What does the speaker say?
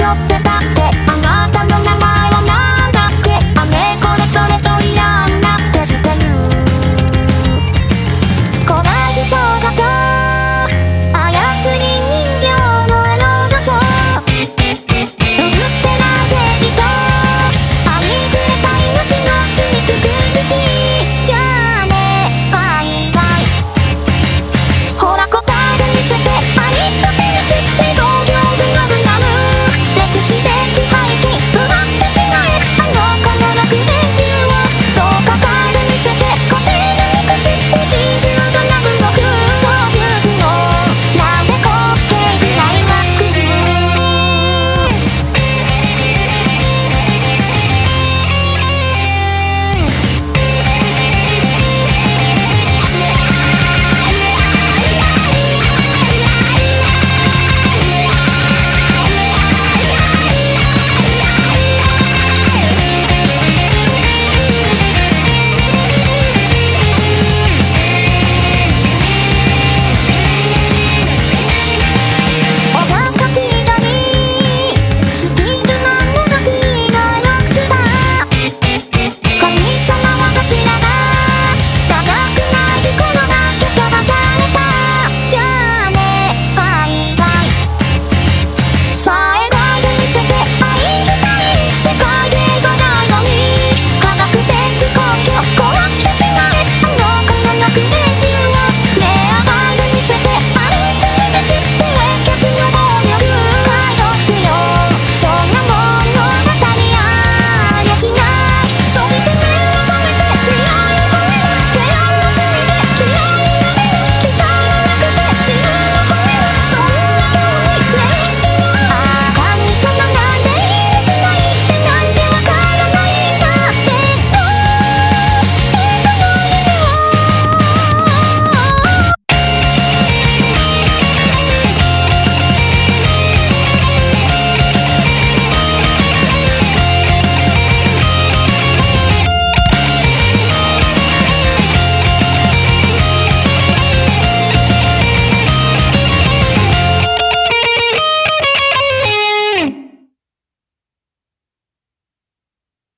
ちゃって